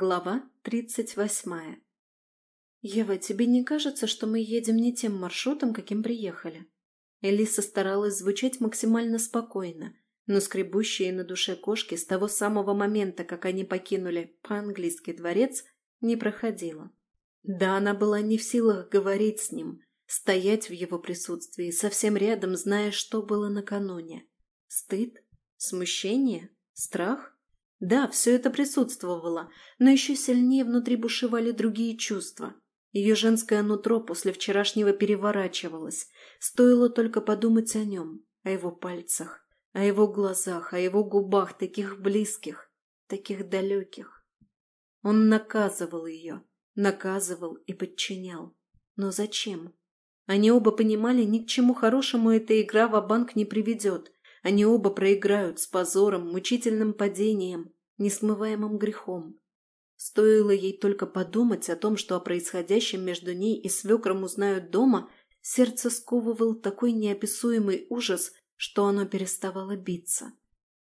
Глава тридцать восьмая. «Ева, тебе не кажется, что мы едем не тем маршрутом, каким приехали?» Элиса старалась звучать максимально спокойно, но скребущие на душе кошки с того самого момента, как они покинули по-английски дворец, не проходила. Да, она была не в силах говорить с ним, стоять в его присутствии, совсем рядом, зная, что было накануне. Стыд? Смущение? Страх? Да, все это присутствовало, но еще сильнее внутри бушевали другие чувства. Ее женское нутро после вчерашнего переворачивалось. Стоило только подумать о нем, о его пальцах, о его глазах, о его губах, таких близких, таких далеких. Он наказывал ее, наказывал и подчинял. Но зачем? Они оба понимали, ни к чему хорошему эта игра в банк не приведет – они оба проиграют с позором, мучительным падением, несмываемым грехом. Стоило ей только подумать о том, что о происходящем между ней и свекром узнают дома, сердце сковывал такой неописуемый ужас, что оно переставало биться.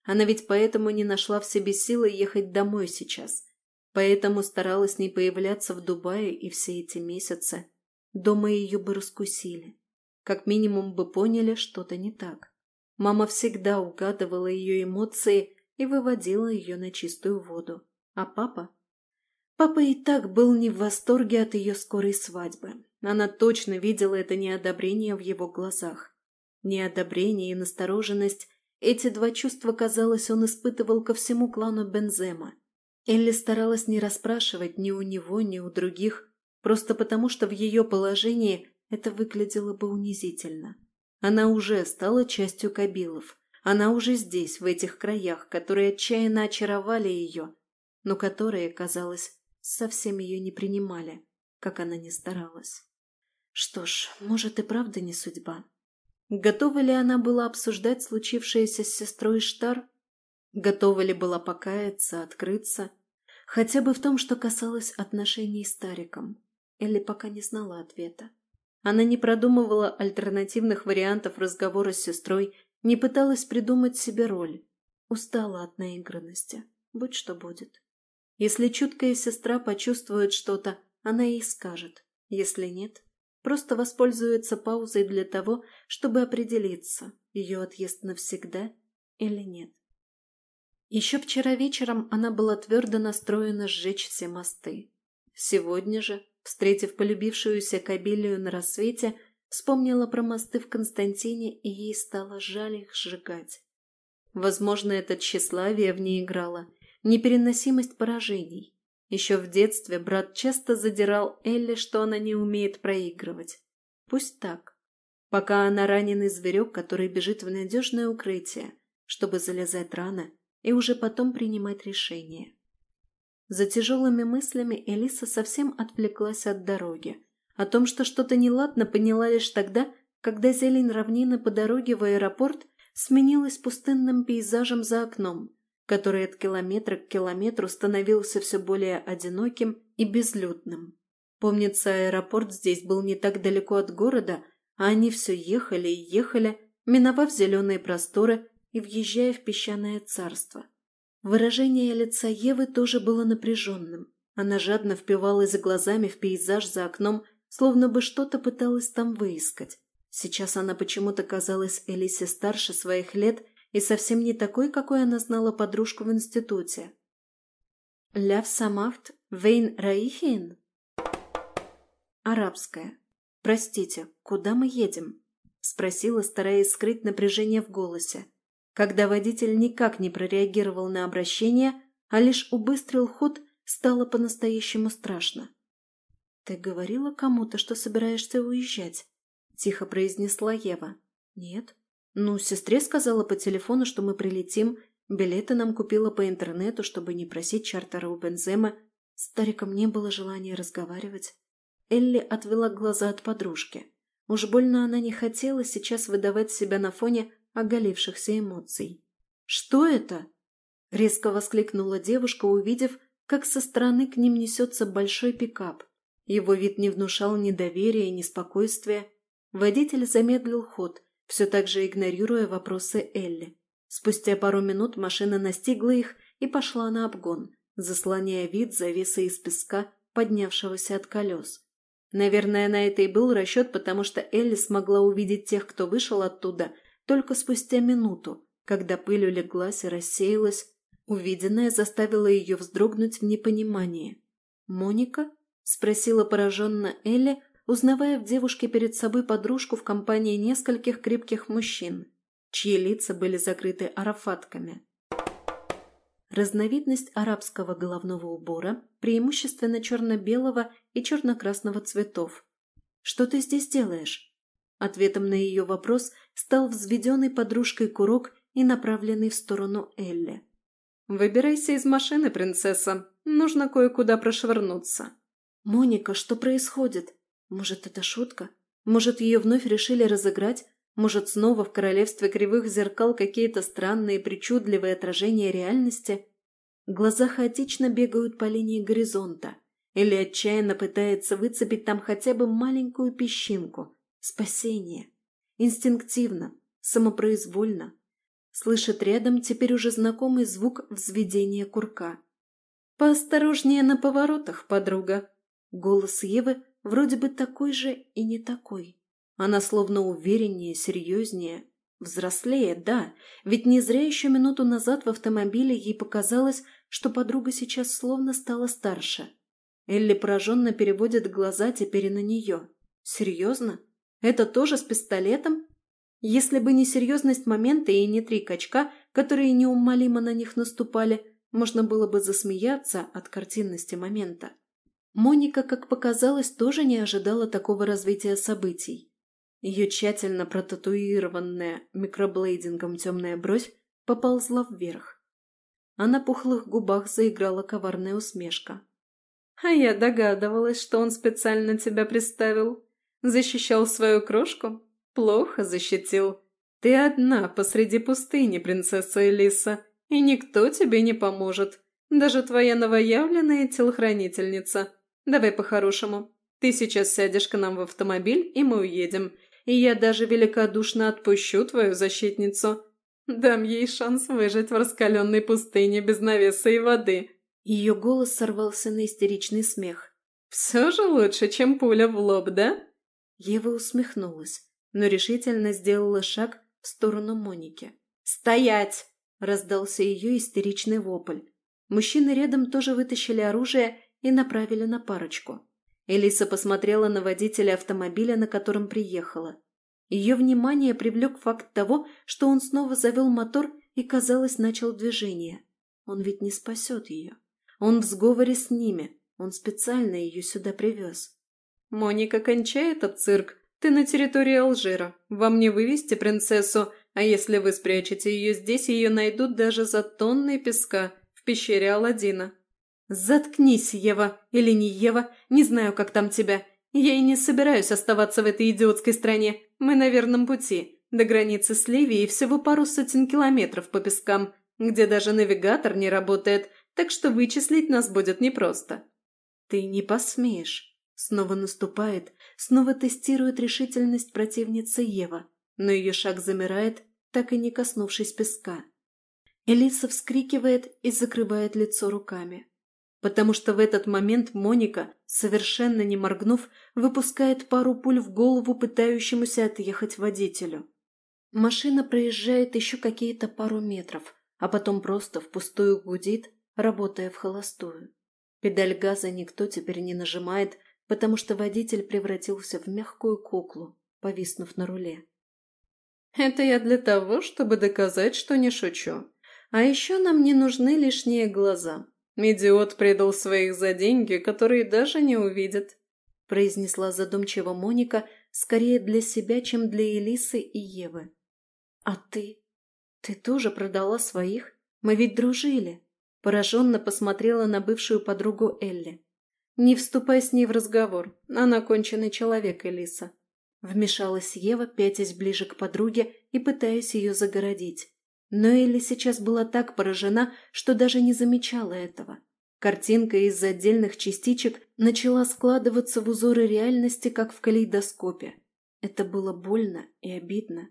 Она ведь поэтому не нашла в себе силы ехать домой сейчас. Поэтому старалась не появляться в Дубае и все эти месяцы. Дома ее бы раскусили. Как минимум бы поняли, что-то не так. Мама всегда угадывала ее эмоции и выводила ее на чистую воду. А папа? Папа и так был не в восторге от ее скорой свадьбы. Она точно видела это неодобрение в его глазах. Неодобрение и настороженность – эти два чувства, казалось, он испытывал ко всему клану Бензема. Элли старалась не расспрашивать ни у него, ни у других, просто потому что в ее положении это выглядело бы унизительно. Она уже стала частью Кабилов. Она уже здесь, в этих краях, которые отчаянно очаровали ее, но которые, казалось, совсем ее не принимали, как она ни старалась. Что ж, может и правда не судьба. Готова ли она была обсуждать случившееся с сестрой Штар? Готова ли была покаяться, открыться? Хотя бы в том, что касалось отношений с Тариком. Элли пока не знала ответа. Она не продумывала альтернативных вариантов разговора с сестрой, не пыталась придумать себе роль. Устала от наигранности. Будь что будет. Если чуткая сестра почувствует что-то, она ей скажет. Если нет, просто воспользуется паузой для того, чтобы определиться, ее отъезд навсегда или нет. Еще вчера вечером она была твердо настроена сжечь все мосты. Сегодня же Встретив полюбившуюся кабелию на рассвете, вспомнила про мосты в Константине, и ей стало жаль их сжигать. Возможно, это тщеславие в ней играло, непереносимость поражений. Еще в детстве брат часто задирал Элли, что она не умеет проигрывать. Пусть так. Пока она раненый зверек, который бежит в надежное укрытие, чтобы залезать рано и уже потом принимать решения. За тяжелыми мыслями Элиса совсем отвлеклась от дороги. О том, что что-то неладно, поняла лишь тогда, когда зелень равнины по дороге в аэропорт сменилась пустынным пейзажем за окном, который от километра к километру становился все более одиноким и безлюдным. Помнится, аэропорт здесь был не так далеко от города, а они все ехали и ехали, миновав зеленые просторы и въезжая в песчаное царство. Выражение лица Евы тоже было напряженным. Она жадно впивалась глазами в пейзаж за окном, словно бы что-то пыталась там выискать. Сейчас она почему-то казалась Элисе старше своих лет и совсем не такой, какой она знала подружку в институте. «Ляв самахт вейн раихин?» «Арабская. Простите, куда мы едем?» – спросила, стараясь скрыть напряжение в голосе когда водитель никак не прореагировал на обращение, а лишь убыстрил ход, стало по-настоящему страшно. «Ты говорила кому-то, что собираешься уезжать?» – тихо произнесла Ева. «Нет». «Ну, сестре сказала по телефону, что мы прилетим. Билеты нам купила по интернету, чтобы не просить чартера у Бензема. Стариком не было желания разговаривать». Элли отвела глаза от подружки. Уж больно она не хотела сейчас выдавать себя на фоне оголившихся эмоций. «Что это?» – резко воскликнула девушка, увидев, как со стороны к ним несется большой пикап. Его вид не внушал ни доверия, ни спокойствия. Водитель замедлил ход, все так же игнорируя вопросы Элли. Спустя пару минут машина настигла их и пошла на обгон, заслоняя вид завесы из песка, поднявшегося от колес. Наверное, на это и был расчет, потому что Элли смогла увидеть тех, кто вышел оттуда, только спустя минуту, когда пыль улеглась и рассеялась. Увиденное заставило ее вздрогнуть в непонимании. «Моника?» – спросила пораженно Элли, узнавая в девушке перед собой подружку в компании нескольких крепких мужчин, чьи лица были закрыты арафатками. Разновидность арабского головного убора, преимущественно черно-белого и черно-красного цветов. «Что ты здесь делаешь?» Ответом на ее вопрос стал взведенный подружкой курок и направленный в сторону Элли. «Выбирайся из машины, принцесса. Нужно кое-куда прошвырнуться». «Моника, что происходит? Может, это шутка? Может, ее вновь решили разыграть? Может, снова в королевстве кривых зеркал какие-то странные, причудливые отражения реальности? Глаза хаотично бегают по линии горизонта. Или отчаянно пытается выцепить там хотя бы маленькую песчинку. Спасение. Инстинктивно, самопроизвольно. Слышит рядом теперь уже знакомый звук взведения курка. «Поосторожнее на поворотах, подруга!» Голос Евы вроде бы такой же и не такой. Она словно увереннее, серьезнее, взрослее, да, ведь не зря еще минуту назад в автомобиле ей показалось, что подруга сейчас словно стала старше. Элли пораженно переводит глаза теперь на нее. Серьезно? Это тоже с пистолетом? Если бы не серьезность момента и не три качка, которые неумолимо на них наступали, можно было бы засмеяться от картинности момента. Моника, как показалось, тоже не ожидала такого развития событий. Ее тщательно протатуированная микроблейдингом темная бровь поползла вверх. А на пухлых губах заиграла коварная усмешка. «А я догадывалась, что он специально тебя приставил. Защищал свою крошку? Плохо защитил. Ты одна посреди пустыни, принцесса Элиса, и никто тебе не поможет. Даже твоя новоявленная телохранительница. Давай по-хорошему. Ты сейчас сядешь к нам в автомобиль, и мы уедем. И я даже великодушно отпущу твою защитницу. Дам ей шанс выжить в раскаленной пустыне без навеса и воды». Ее голос сорвался на истеричный смех. «Все же лучше, чем пуля в лоб, да?» Ева усмехнулась, но решительно сделала шаг в сторону Моники. «Стоять!» – раздался ее истеричный вопль. Мужчины рядом тоже вытащили оружие и направили на парочку. Элиса посмотрела на водителя автомобиля, на котором приехала. Ее внимание привлек факт того, что он снова завел мотор и, казалось, начал движение. Он ведь не спасет ее. Он в сговоре с ними. Он специально ее сюда привез. «Моника, кончай этот цирк. Ты на территории Алжира. Вам не вывести принцессу, а если вы спрячете ее здесь, ее найдут даже за тонной песка в пещере Аладдина. «Заткнись, Ева, или не Ева, не знаю, как там тебя. Я и не собираюсь оставаться в этой идиотской стране. Мы на верном пути. До границы с Ливией всего пару сотен километров по пескам, где даже навигатор не работает, так что вычислить нас будет непросто». «Ты не посмеешь». Снова наступает, снова тестирует решительность противницы Ева, но ее шаг замирает, так и не коснувшись песка. Элиса вскрикивает и закрывает лицо руками потому что в этот момент Моника, совершенно не моргнув, выпускает пару пуль в голову пытающемуся отъехать водителю. Машина проезжает еще какие-то пару метров, а потом просто впустую гудит, работая в холостую. Педаль газа никто теперь не нажимает, потому что водитель превратился в мягкую куклу, повиснув на руле. «Это я для того, чтобы доказать, что не шучу. А еще нам не нужны лишние глаза», «Идиот предал своих за деньги, которые даже не увидят», произнесла задумчиво Моника, скорее для себя, чем для Элисы и Евы. «А ты? Ты тоже продала своих? Мы ведь дружили!» Пораженно посмотрела на бывшую подругу Элли. «Не вступай с ней в разговор. Она конченый человек, Элиса». Вмешалась Ева, пятясь ближе к подруге и пытаясь ее загородить. Но Элли сейчас была так поражена, что даже не замечала этого. Картинка из отдельных частичек начала складываться в узоры реальности, как в калейдоскопе. Это было больно и обидно.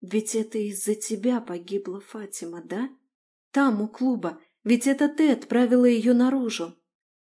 «Ведь это из-за тебя погибла Фатима, да? Там, у клуба. Ведь это ты отправила ее наружу.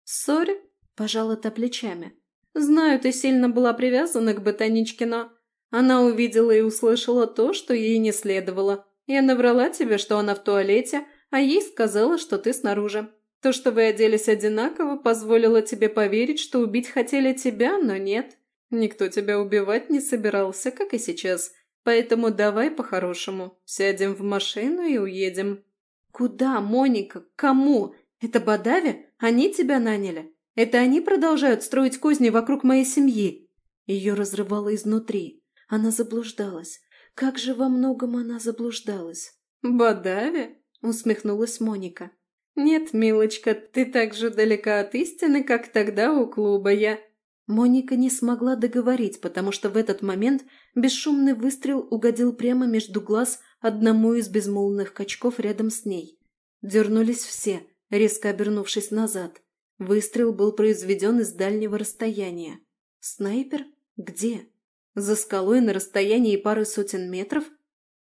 Сори, пожала та плечами. Знаю, ты сильно была привязана к Ботаничке, но... Она увидела и услышала то, что ей не следовало. Я наврала тебе, что она в туалете, а ей сказала, что ты снаружи. То, что вы оделись одинаково, позволило тебе поверить, что убить хотели тебя, но нет. Никто тебя убивать не собирался, как и сейчас. Поэтому давай по-хорошему. Сядем в машину и уедем». «Куда, Моника? Кому? Это Бадави? Они тебя наняли? Это они продолжают строить козни вокруг моей семьи?» Ее разрывало изнутри. Она заблуждалась. Как же во многом она заблуждалась. «Бадави?» — усмехнулась Моника. «Нет, милочка, ты так же далека от истины, как тогда у клуба я...» Моника не смогла договорить, потому что в этот момент бесшумный выстрел угодил прямо между глаз одному из безмолвных качков рядом с ней. Дернулись все, резко обернувшись назад. Выстрел был произведен из дальнего расстояния. Снайпер? Где? За скалой на расстоянии пары сотен метров?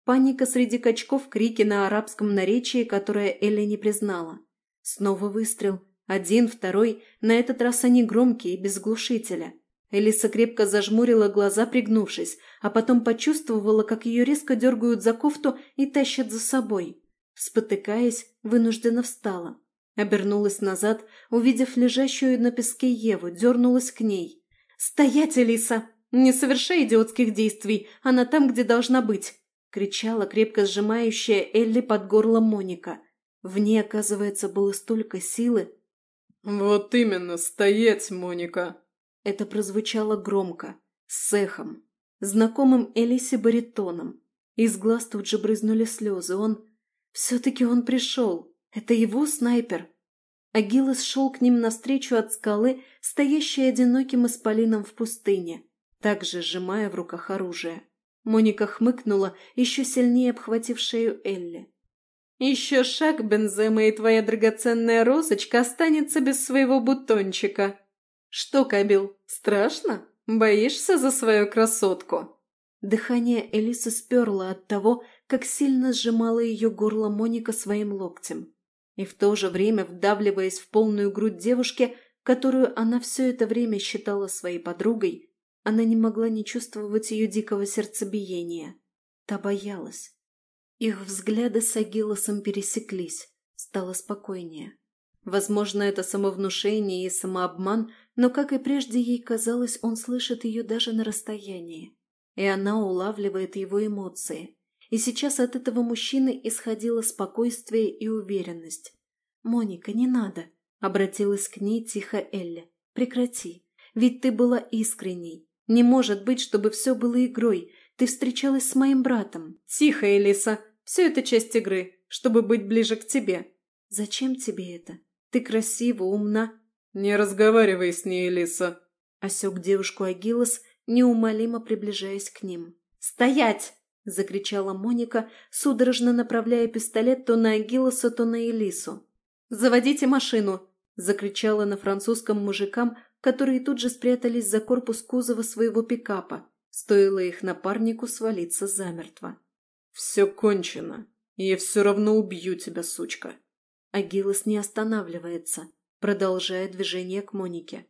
Паника среди качков, крики на арабском наречии, которое Элли не признала. Снова выстрел, один, второй, на этот раз они громкие, без глушителя. Элиса крепко зажмурила глаза, пригнувшись, а потом почувствовала, как ее резко дергают за кофту и тащат за собой. Спотыкаясь, вынужденно встала. Обернулась назад, увидев лежащую на песке Еву, дернулась к ней. «Стоять, Элиса! Не совершай идиотских действий! Она там, где должна быть!» — кричала крепко сжимающая Элли под горлом Моника. В ней, оказывается, было столько силы, «Вот именно, стоять, Моника!» Это прозвучало громко, с эхом, знакомым Элисе баритоном. Из глаз тут же брызнули слезы. Он... Все-таки он пришел. Это его снайпер. Агилос шел к ним навстречу от скалы, стоящей одиноким исполином в пустыне, также сжимая в руках оружие. Моника хмыкнула, еще сильнее обхватив шею Элли. Еще шаг, Бензема, и твоя драгоценная розочка останется без своего бутончика. Что, Кабил, страшно? Боишься за свою красотку?» Дыхание Элисы сперло от того, как сильно сжимала ее горло Моника своим локтем. И в то же время, вдавливаясь в полную грудь девушки, которую она все это время считала своей подругой, она не могла не чувствовать ее дикого сердцебиения. Та боялась. Их взгляды с Агилосом пересеклись. Стало спокойнее. Возможно, это самовнушение и самообман, но, как и прежде, ей казалось, он слышит ее даже на расстоянии. И она улавливает его эмоции. И сейчас от этого мужчины исходило спокойствие и уверенность. «Моника, не надо!» — обратилась к ней тихо Элли. «Прекрати. Ведь ты была искренней. Не может быть, чтобы все было игрой. Ты встречалась с моим братом». «Тихо, Элиса. Все это часть игры, чтобы быть ближе к тебе. Зачем тебе это? Ты красива, умна. Не разговаривай с ней, Элиса. Осек девушку Агилос, неумолимо приближаясь к ним. «Стоять!» – закричала Моника, судорожно направляя пистолет то на Агилоса, то на Элису. «Заводите машину!» – закричала на французском мужикам, которые тут же спрятались за корпус кузова своего пикапа. Стоило их напарнику свалиться замертво. «Все кончено. Я все равно убью тебя, сучка». Агилос не останавливается, продолжая движение к Монике.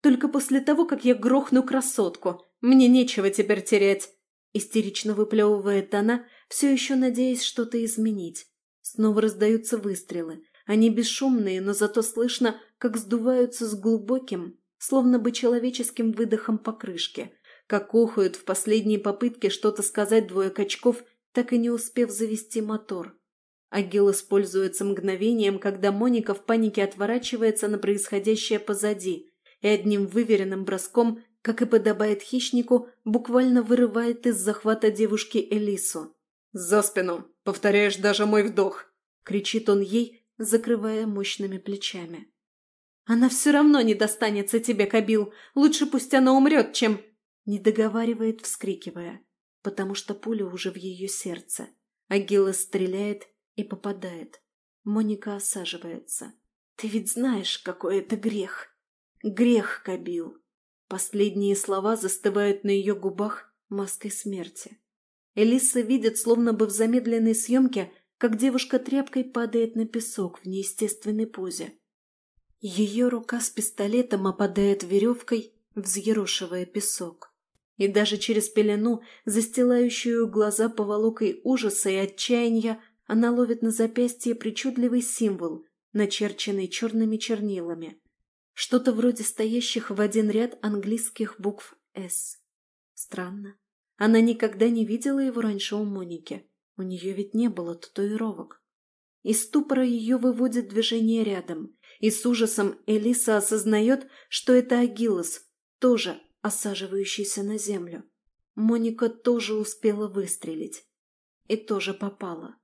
«Только после того, как я грохну красотку, мне нечего теперь терять!» Истерично выплевывает она, все еще надеясь что-то изменить. Снова раздаются выстрелы. Они бесшумные, но зато слышно, как сдуваются с глубоким, словно бы человеческим выдохом покрышки, как охают в последней попытке что-то сказать двое качков так и не успев завести мотор. Агил используется мгновением, когда Моника в панике отворачивается на происходящее позади и одним выверенным броском, как и подобает хищнику, буквально вырывает из захвата девушки Элису. «За спину! Повторяешь даже мой вдох!» — кричит он ей, закрывая мощными плечами. «Она все равно не достанется тебе, Кабил! Лучше пусть она умрет, чем...» Не договаривает, вскрикивая потому что пуля уже в ее сердце. Агила стреляет и попадает. Моника осаживается. «Ты ведь знаешь, какой это грех!» «Грех, Кабил!» Последние слова застывают на ее губах маской смерти. Элиса видит, словно бы в замедленной съемке, как девушка тряпкой падает на песок в неестественной позе. Ее рука с пистолетом опадает веревкой, взъерошивая песок. И даже через пелену, застилающую глаза поволокой ужаса и отчаяния, она ловит на запястье причудливый символ, начерченный черными чернилами. Что-то вроде стоящих в один ряд английских букв «С». Странно. Она никогда не видела его раньше у Моники. У нее ведь не было татуировок. Из ступора ее выводит движение рядом, и с ужасом Элиса осознает, что это Агилос, тоже осаживающийся на землю. Моника тоже успела выстрелить. И тоже попала.